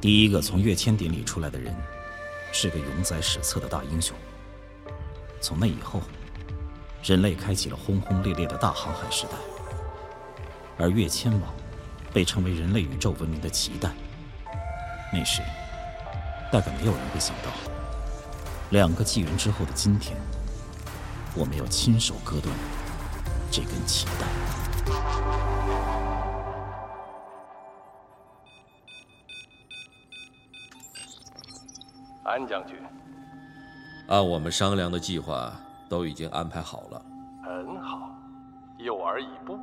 第一个从跃迁点里出来的人，是个永载史册的大英雄。从那以后，人类开启了轰轰烈烈的大航海时代，而跃迁网被称为人类宇宙文明的脐带。那时，大概没有人会想到，两个纪元之后的今天，我们要亲手割断这根脐带。安将军，按我们商量的计划，都已经安排好了。很好，诱饵已布，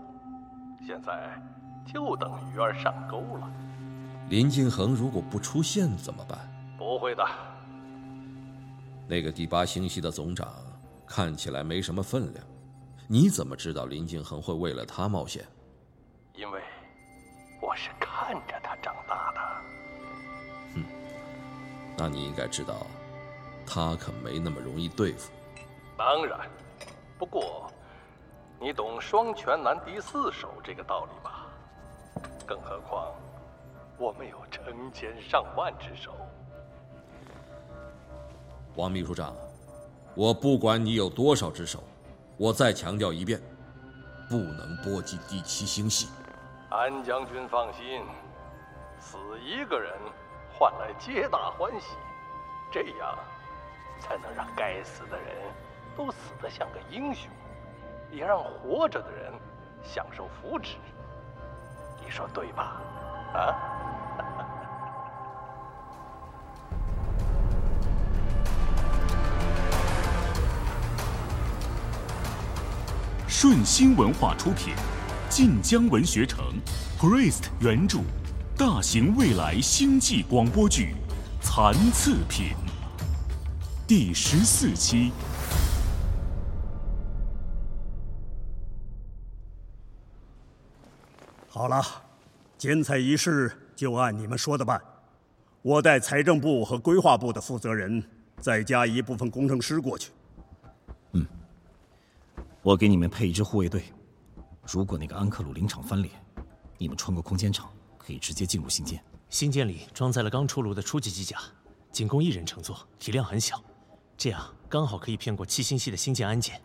现在就等鱼儿上钩了。林敬恒如果不出现怎么办？不会的。那个第八星系的总长看起来没什么分量，你怎么知道林敬恒会为了他冒险？因为那你应该知道，他可没那么容易对付。当然，不过你懂“双拳难敌四手”这个道理吧？更何况。我们有成千上万只手，王秘书长，我不管你有多少只手，我再强调一遍，不能波及第七星系。安将军放心，死一个人换来皆大欢喜，这样才能让该死的人都死得像个英雄，也让活着的人享受福祉。你说对吧？啊？顺心文化出品，晋江文学城，Priest 原著，大型未来星际广播剧《残次品》第十四期。好了，剪彩仪式就按你们说的办。我带财政部和规划部的负责人，再加一部分工程师过去。嗯我给你们配一支护卫队，如果那个安克鲁林场翻脸，你们穿过空间场可以直接进入星舰。星舰里装载了刚出炉的初级机甲，仅供一人乘坐，体量很小，这样刚好可以骗过七星系的星舰安检。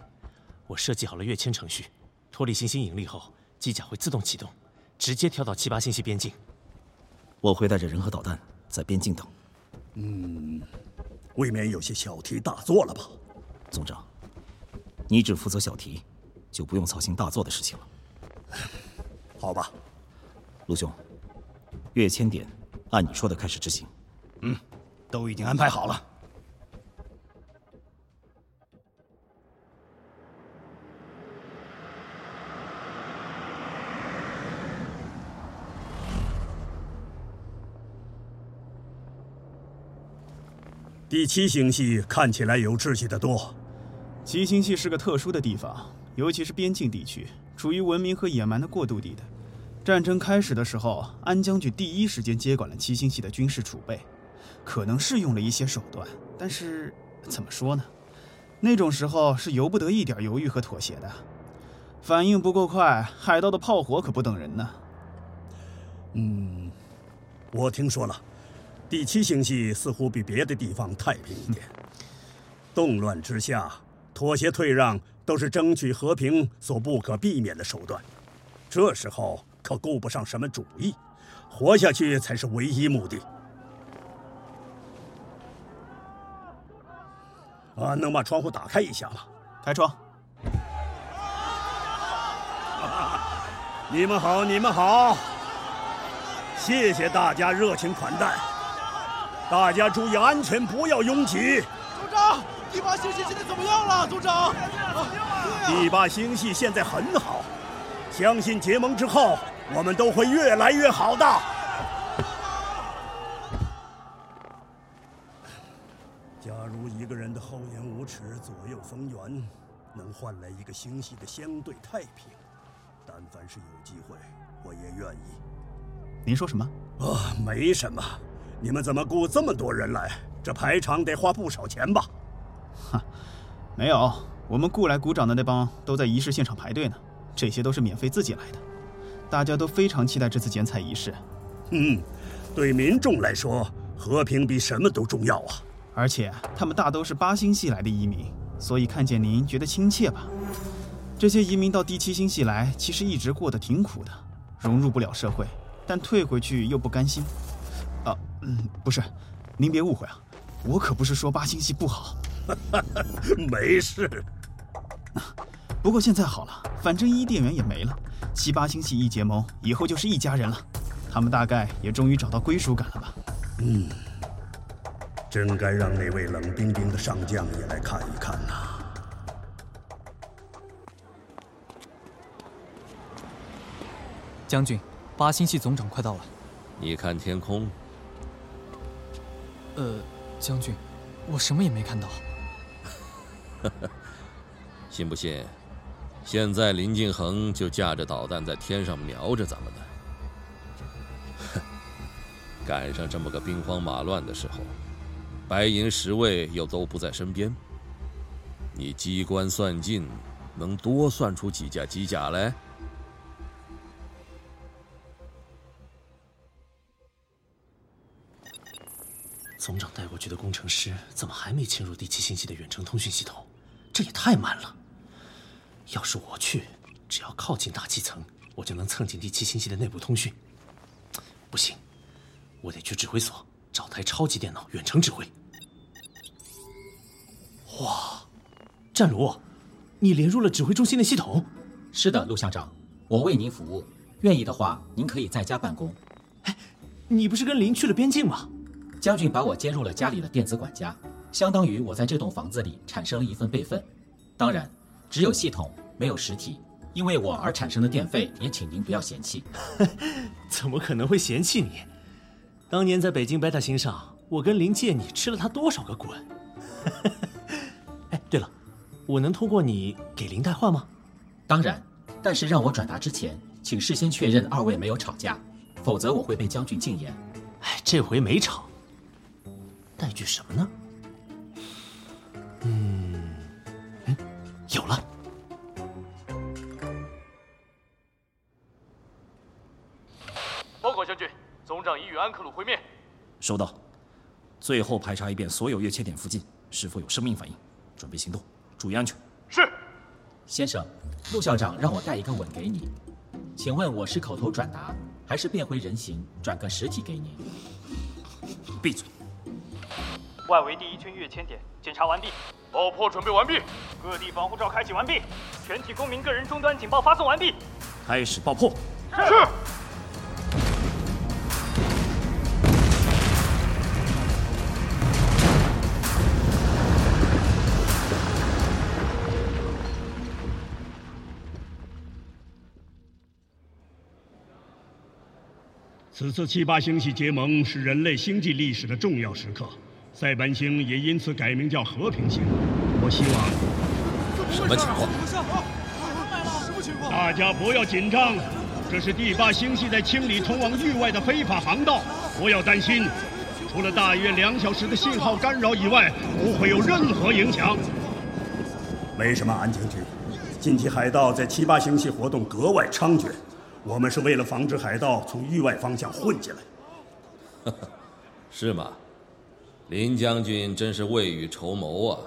我设计好了跃迁程序，脱离行星引力后，机甲会自动启动，直接跳到七八星系边境。我会带着人和导弹在边境等。嗯，未免有些小题大做了吧，总长。你只负责小题，就不用操心大做的事情了。好吧，陆兄，跃迁点按你说的开始执行。嗯，都已经安排好了。第七星系看起来有秩序的多。七星系是个特殊的地方，尤其是边境地区，处于文明和野蛮的过渡地带。战争开始的时候，安将军第一时间接管了七星系的军事储备，可能是用了一些手段，但是怎么说呢？那种时候是由不得一点犹豫和妥协的。反应不够快，海盗的炮火可不等人呢。嗯，我听说了，第七星系似乎比别的地方太平一点。动乱之下。妥协退让都是争取和平所不可避免的手段，这时候可顾不上什么主义，活下去才是唯一目的。啊，能把窗户打开一下吗？开窗。你们好，你们好，谢谢大家热情款待，大家注意安全，不要拥挤。组长。第八星系现在怎么样了，组长？第八星系现在很好，相信结盟之后，我们都会越来越好的。假如一个人的厚颜无耻、左右逢源，能换来一个星系的相对太平，但凡是有机会，我也愿意。您说什么？啊，没什么。你们怎么雇这么多人来？这排场得花不少钱吧？哈，没有，我们雇来鼓掌的那帮都在仪式现场排队呢。这些都是免费自己来的，大家都非常期待这次剪彩仪式。嗯，对民众来说，和平比什么都重要啊！而且他们大都是八星系来的移民，所以看见您觉得亲切吧？这些移民到第七星系来，其实一直过得挺苦的，融入不了社会，但退回去又不甘心。啊，嗯，不是，您别误会啊，我可不是说八星系不好。没事。不过现在好了，反正伊甸园也没了，七八星系一结盟，以后就是一家人了。他们大概也终于找到归属感了吧？嗯，真该让那位冷冰冰的上将也来看一看呐。将军，八星系总长快到了。你看天空。呃，将军，我什么也没看到。信不信？现在林敬恒就架着导弹在天上瞄着咱们呢。哼，赶上这么个兵荒马乱的时候，白银十卫又都不在身边，你机关算尽，能多算出几架机甲来？总长带过去的工程师怎么还没侵入第七星系的远程通讯系统？这也太慢了。要是我去，只要靠近大气层，我就能蹭进第七星系的内部通讯。不行，我得去指挥所找台超级电脑远程指挥。哇，战卢，你连入了指挥中心的系统？是的，陆校长，我为您服务。愿意的话，您可以在家办公。哎，你不是跟林去了边境吗？将军把我接入了家里的电子管家，相当于我在这栋房子里产生了一份备份。当然，只有系统没有实体，因为我而产生的电费也请您不要嫌弃。怎么可能会嫌弃你？当年在北京贝塔星上，我跟林借你吃了他多少个滚？哎，对了，我能通过你给林带话吗？当然，但是让我转达之前，请事先确认二位没有吵架，否则我会被将军禁言。哎，这回没吵。带句什么呢？嗯，嗯，有了。报告将军，总长已与安克鲁会面。收到。最后排查一遍所有跃迁点附近是否有生命反应，准备行动，注意安全。是。先生，陆校长让我带一个吻给你，请问我是口头转达，还是变回人形转个实体给您？闭嘴。外围第一圈跃迁点检查完毕，爆破准备完毕，各地防护罩开启完毕，全体公民个人终端警报发送完毕，开始爆破。是。此次七八星系结盟是人类星际历史的重要时刻。塞班星也因此改名叫和平星。我希望什么情况？大家不要紧张，这是第八星系在清理通往域外的非法航道。不要担心，除了大约两小时的信号干扰以外，不会有任何影响。没什么，安将军。近期海盗在七八星系活动格外猖獗，我们是为了防止海盗从域外方向混进来。是吗？林将军真是未雨绸缪啊！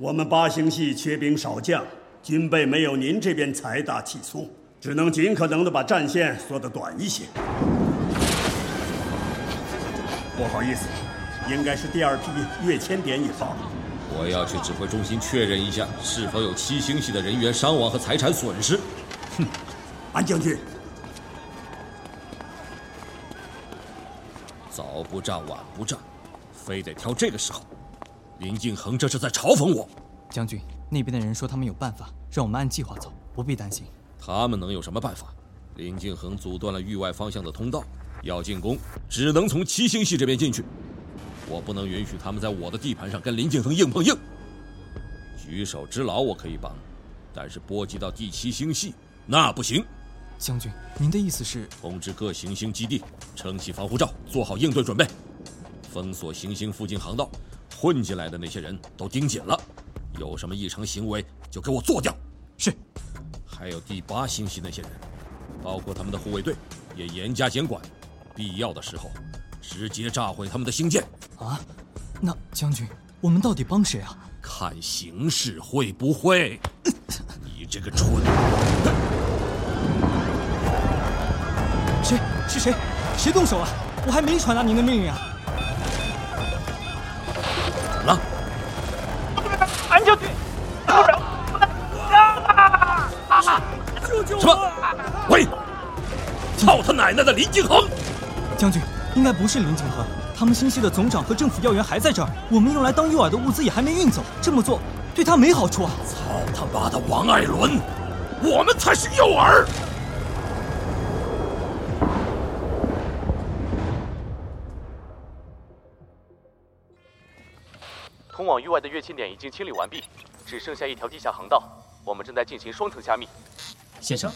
我们八星系缺兵少将，军备没有您这边财大气粗，只能尽可能的把战线缩得短一些。不好意思，应该是第二批跃迁点已到。我要去指挥中心确认一下，是否有七星系的人员伤亡和财产损失。哼，安将军，早不战晚不战。非得挑这个时候，林敬恒这是在嘲讽我。将军，那边的人说他们有办法，让我们按计划走，不必担心。他们能有什么办法？林敬恒阻断了域外方向的通道，要进攻只能从七星系这边进去。我不能允许他们在我的地盘上跟林敬恒硬碰硬。举手之劳我可以帮，但是波及到第七星系那不行。将军，您的意思是通知各行星基地撑起防护罩，做好应对准备。封锁行星附近航道，混进来的那些人都盯紧了，有什么异常行为就给我做掉。是。还有第八星系那些人，包括他们的护卫队，也严加监管，必要的时候，直接炸毁他们的星舰。啊，那将军，我们到底帮谁啊？看形势会不会？你这个蠢！谁？是谁？谁动手啊？我还没传达您的命令啊！操他奶奶的林景恒！将军，应该不是林景恒。他们星系的总长和政府要员还在这儿，我们用来当诱饵的物资也还没运走，这么做对他没好处啊！操他妈的王艾伦，我们才是诱饵！通往域外的跃迁点已经清理完毕，只剩下一条地下航道，我们正在进行双层加密。先生，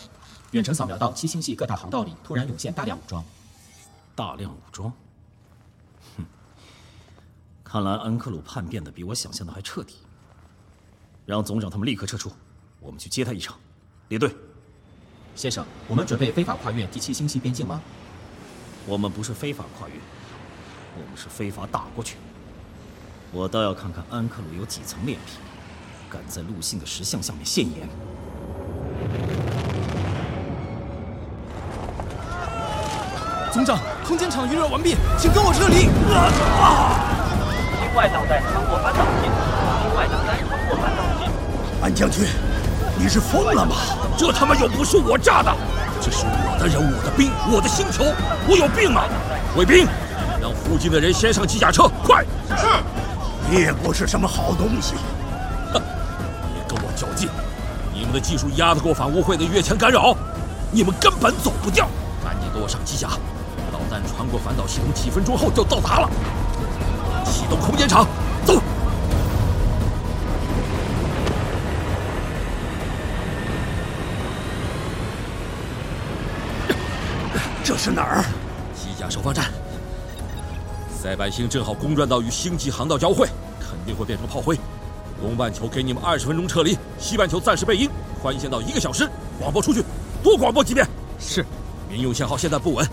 远程扫描到七星系各大航道里突然涌现大量武装。大量武装？哼，看来安克鲁叛变的比我想象的还彻底。让总长他们立刻撤出，我们去接他一场。列队。先生，我们准备非法跨越第七星系边境吗？我们不是非法跨越，我们是非法打过去。我倒要看看安克鲁有几层脸皮，敢在陆信的石像下面献言。总长，空间场预热完毕，请跟我撤离。境外导弹穿过反导器，境外导弹穿过反导器。安将军，你是疯了吗？这他妈又不是我炸的，这是我的人，我的兵，我的星球，我有病吗？卫兵，让附近的人先上机甲车，快！是。你也不是什么好东西，哼！别跟我较劲，你们的技术压得过反污会的跃迁干扰，你们根本走不掉。赶紧给我上机甲，导弹穿过反导系统几分钟后就到达了。启动空间场，走。这是哪儿？机甲首发站。塞班星正好公转到与星际航道交汇，肯定会变成炮灰。东半球给你们二十分钟撤离，西半球暂时备营，宽限到一个小时。广播出去，多广播几遍。是。民用信号现在不稳。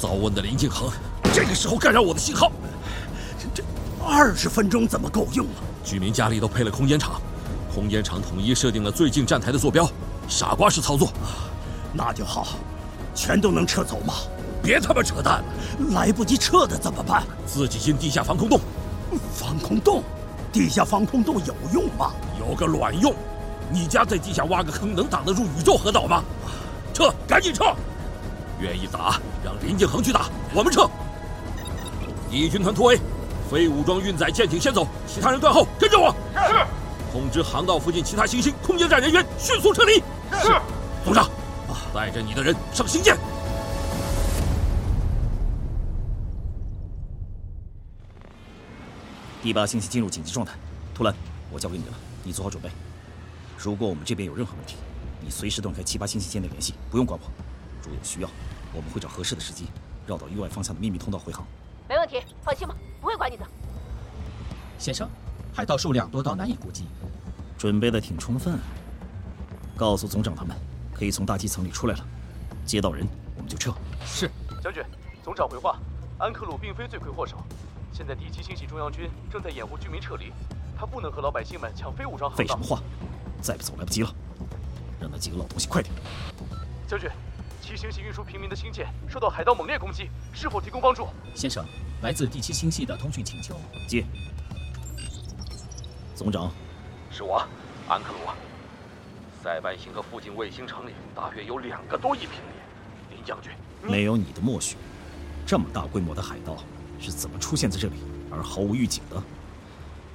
早问的林敬恒，这个时候干扰我的信号。这这二十分钟怎么够用啊？居民家里都配了空间场，空间场统一设定了最近站台的坐标，傻瓜式操作。那就好，全都能撤走吗？别他妈扯淡了！来不及撤的怎么办？自己进地下防空洞。防空洞？地下防空洞有用吗？有个卵用！你家在地下挖个坑，能挡得住宇宙核岛吗？撤！赶紧撤！愿意打，让林敬恒去打，我们撤。一军团突围，非武装运载舰艇先走，其他人断后，跟着我。是。通知航道附近其他行星空间站人员迅速撤离。是。总长，带着你的人上星舰。第八星系进入紧急状态，图兰，我交给你了，你做好准备。如果我们这边有任何问题，你随时断开七八星系间的联系，不用管我。如有需要，我们会找合适的时机，绕到域外方向的秘密通道回航。没问题，放心吧，不会管你的。先生，海盗数量多到难以估计。准备的挺充分。告诉总长他们，可以从大气层里出来了。接到人，我们就撤。是，将军，总长回话，安克鲁并非罪魁祸首。现在第七星系中央军正在掩护居民撤离，他不能和老百姓们抢非武装航道。废什么话！再不走来不及了，让那几个老东西快点。将军，七星系运输平民的星舰受到海盗猛烈攻击，是否提供帮助？先生，来自第七星系的通讯请求。接。总长，是我，安克鲁。塞班星和附近卫星城里大约有两个多亿平民。林将军，没有你的默许，这么大规模的海盗。是怎么出现在这里而毫无预警的？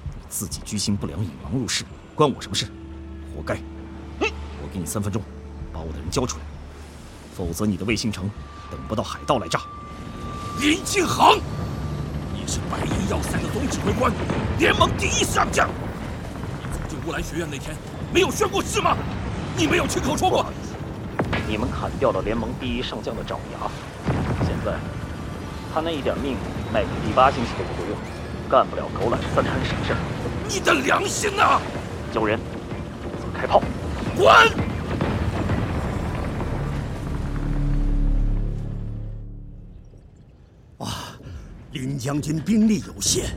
你自己居心不良，引狼入室，关我什么事？活该！我给你三分钟，把我的人交出来，否则你的卫星城等不到海盗来炸。林敬恒，你是白银要塞的总指挥官，联盟第一上将。你走进乌兰学院那天没有宣过誓吗？你没有亲口说过？你们砍掉了联盟第一上将的爪牙，现在他那一点命。卖给第八星系都不够用，干不了狗揽三摊省事。你的良心呢？叫人，负责开炮。滚！将军兵力有限，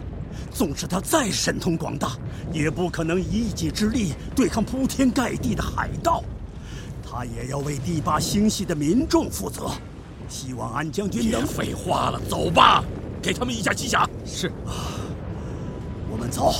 纵使他再神通广大，也不可能以一己之力对抗铺天盖地的海盗。他也要为第八星系的民众负责。希望安将军能……别废话了，走吧，给他们一下机甲。是，我们走。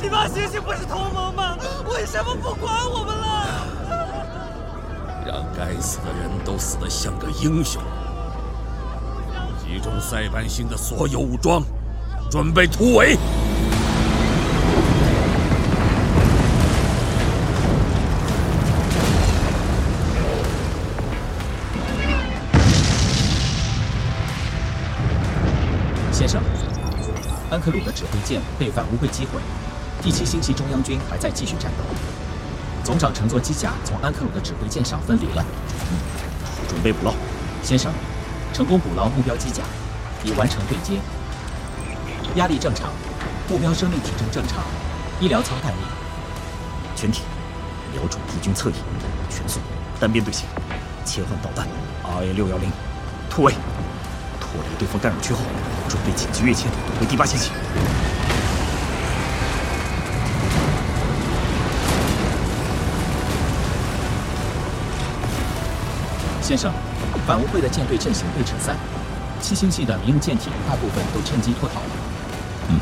七八星星不是同盟吗？为什么不管我们了？让该死的人都死得像个英雄！集中塞班星的所有武装，准备突围！先生，安克鲁的指挥舰被反乌龟击毁，第七星系中央军还在继续战斗。总长乘坐机甲从安克鲁的指挥舰上分离了。嗯，准备捕捞。先生，成功捕捞目标机甲，已完成对接。压力正常，目标生命体征正常，医疗舱待命。全体瞄准敌军侧翼，全速单边队形，切换导弹 RA 六幺零，突围，脱离对方干扰区后，准备紧急跃迁回第八星系。先生，反乌会的舰队阵型被扯散，七星系的民用舰艇大部分都趁机脱逃了。嗯，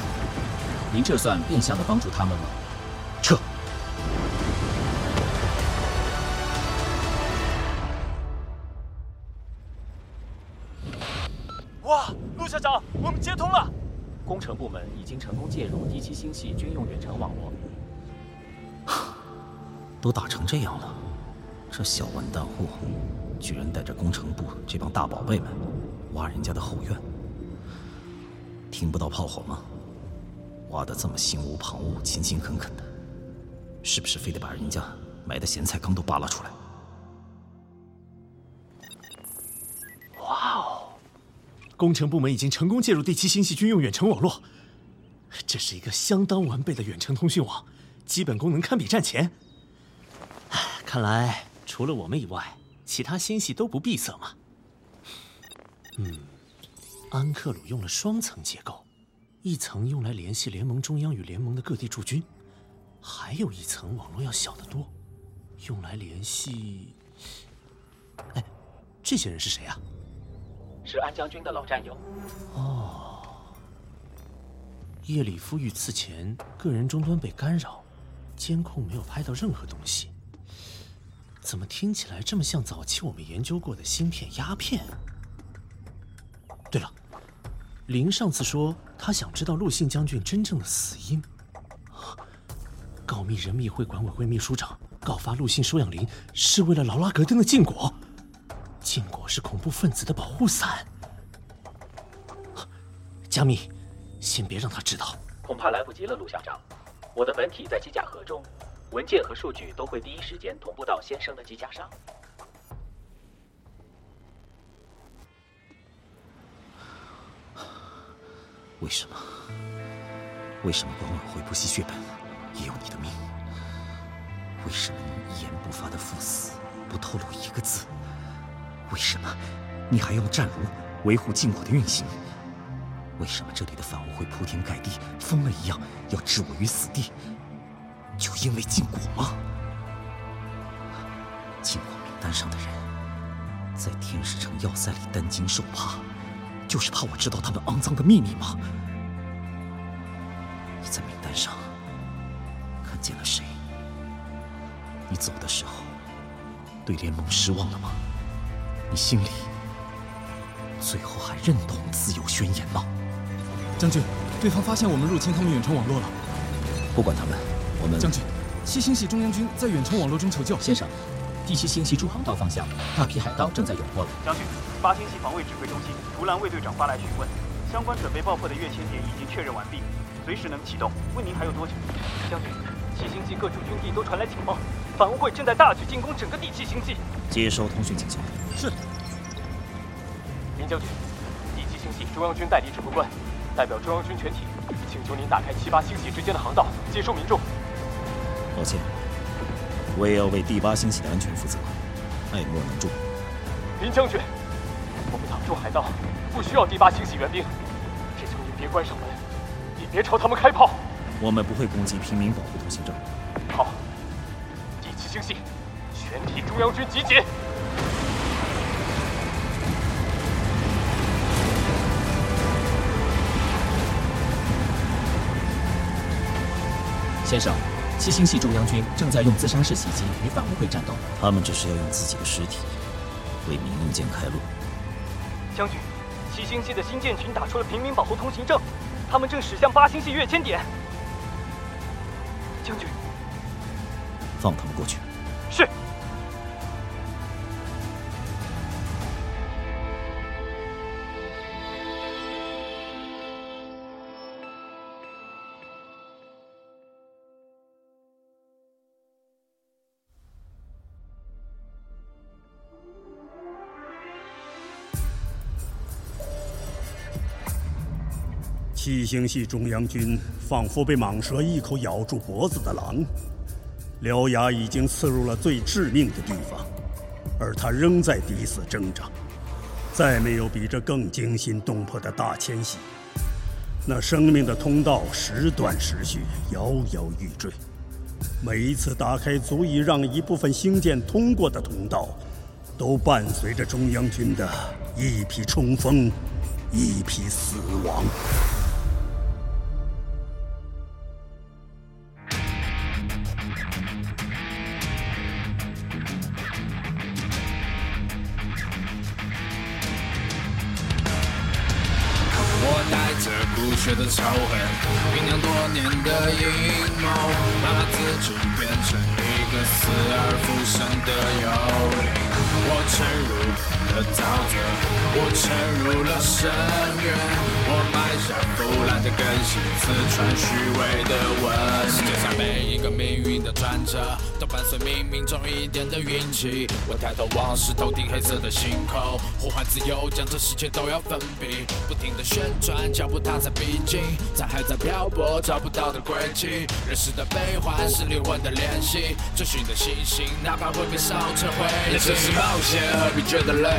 您这算变相的帮助他们吗？撤！哇，陆校长，我们接通了！工程部门已经成功介入第七星系军用远程网络。都打成这样了，这小完蛋货！居然带着工程部这帮大宝贝们挖人家的后院，听不到炮火吗？挖的这么心无旁骛、勤勤恳恳的，是不是非得把人家埋的咸菜缸都扒拉出来？哇哦！工程部门已经成功介入第七星系军用远程网络，这是一个相当完备的远程通讯网，基本功能堪比战前。看来除了我们以外，其他星系都不闭塞吗。嗯，安克鲁用了双层结构，一层用来联系联盟中央与联盟的各地驻军，还有一层网络要小得多，用来联系……哎，这些人是谁啊？是安将军的老战友。哦，叶里夫遇刺前，个人终端被干扰，监控没有拍到任何东西。怎么听起来这么像早期我们研究过的芯片鸦片？对了，林上次说他想知道陆信将军真正的死因。告密人密会管委会秘书长告发陆信收养林是为了劳拉格登的禁果，禁果是恐怖分子的保护伞。加密，先别让他知道。恐怕来不及了，陆校长。我的本体在机甲盒中。文件和数据都会第一时间同步到先生的机甲上。为什么？为什么管委会不惜血本也有你的命？为什么你一言不发的赴死，不透露一个字？为什么你还用战炉维护禁火的运行？为什么这里的反乌会铺天盖地，疯了一样要置我于死地？就因为禁果吗？禁果名单上的人，在天使城要塞里担惊受怕，就是怕我知道他们肮脏的秘密吗？你在名单上看见了谁？你走的时候，对联盟失望了吗？你心里最后还认同自由宣言吗？将军，对方发现我们入侵他们远程网络了。不管他们。我们将军，七星系中央军在远程网络中求救。先生，第七星系主航道方向，大批海盗正在涌过来。将军，八星系防卫指挥中心，图兰卫队长发来询问，相关准备爆破的跃迁点已经确认完毕，随时能启动。问您还有多久？将军，七星系各处军地都传来警报，反乌会正在大举进攻整个第七星系。接收通讯请求。是。林将军，第七星系中央军代理指挥官，代表中央军全体，请求您打开七八星系之间的航道，接收民众。抱歉，我也要为第八星系的安全负责，爱莫能助。林将军，我们挡住海盗，不需要第八星系援兵，只求您别关上门，也别朝他们开炮。我们不会攻击平民保护通行证。好，第七星系全体中央军集结。先生，七星系中央军正在用自杀式袭击与反乌会战斗。他们只是要用自己的尸体为民用舰开路。将军，七星系的新舰群打出了平民保护通行证，他们正驶向八星系跃迁点。将军，放他们过去。七星系中央军仿佛被蟒蛇一口咬住脖子的狼，獠牙已经刺入了最致命的地方，而他仍在抵死挣扎。再没有比这更惊心动魄的大迁徙。那生命的通道时断时续，摇摇欲坠。每一次打开足以让一部分星舰通过的通道，都伴随着中央军的一批冲锋，一批死亡。仇恨，酝酿多年的阴谋，把自己变成一个死而复生的幽灵。我沉入了沼泽，我沉入了深渊。我埋下腐烂的根系，刺穿虚伪的纹。世界上每一个命运的转折，都伴随冥冥中一点的运气。我抬头望是头顶黑色的星空，呼唤自由，将这世界都要封闭。不停的旋转，脚步踏在逼近，在还在漂泊，找不到的轨迹。人世的悲欢是灵魂的联系，追寻的星星，哪怕会被烧成灰烬。人生是冒险，何必觉得累？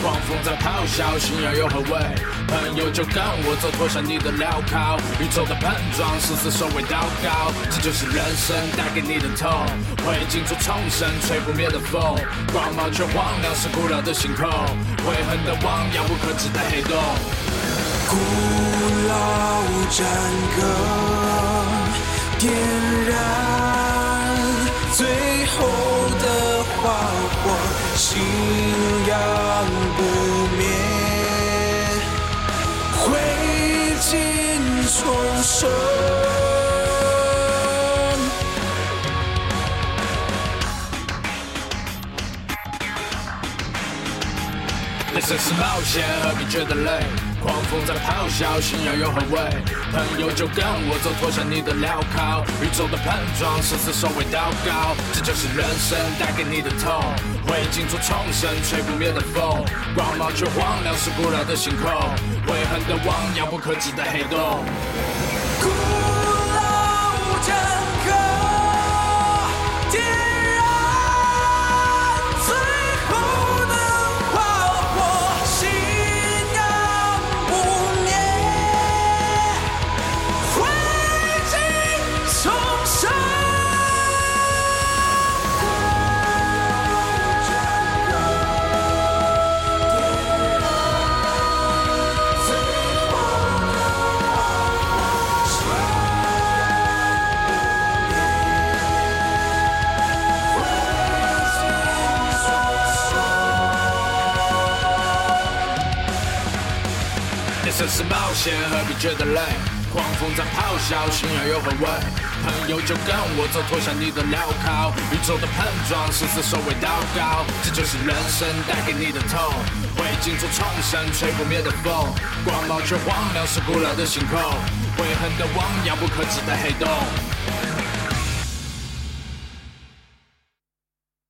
狂风在咆哮，信仰有何谓？朋友就跟。我走，脱下你的镣铐，宇宙的碰撞，生死守卫祷告，这就是人生带给你的痛。会尽处重生，吹不灭的风，光芒却荒凉，是古老的星空，悔恨的汪遥不可及的黑洞。古老战歌点燃最后的花火，信仰不灭。灰烬重生。人生是冒险，何必觉得累？狂风在咆哮，信仰又何畏？朋友就跟我走，脱下你的镣铐。宇宙的碰撞，生死守卫祷告，这就是人生带给你的痛。灰烬做重生，吹不灭的风，光芒却荒凉，是古老的星空。悔恨的汪遥不可及的黑洞。是冒险，何必觉得累？狂风在咆哮，信仰又何谓？朋友就跟我走，脱下你的镣铐。宇宙的碰撞，生死守卫祷告，这就是人生带给你的痛。灰烬中重生，吹不灭的风，光芒却荒凉，是古老的星空。悔恨的汪洋，不可及的黑洞。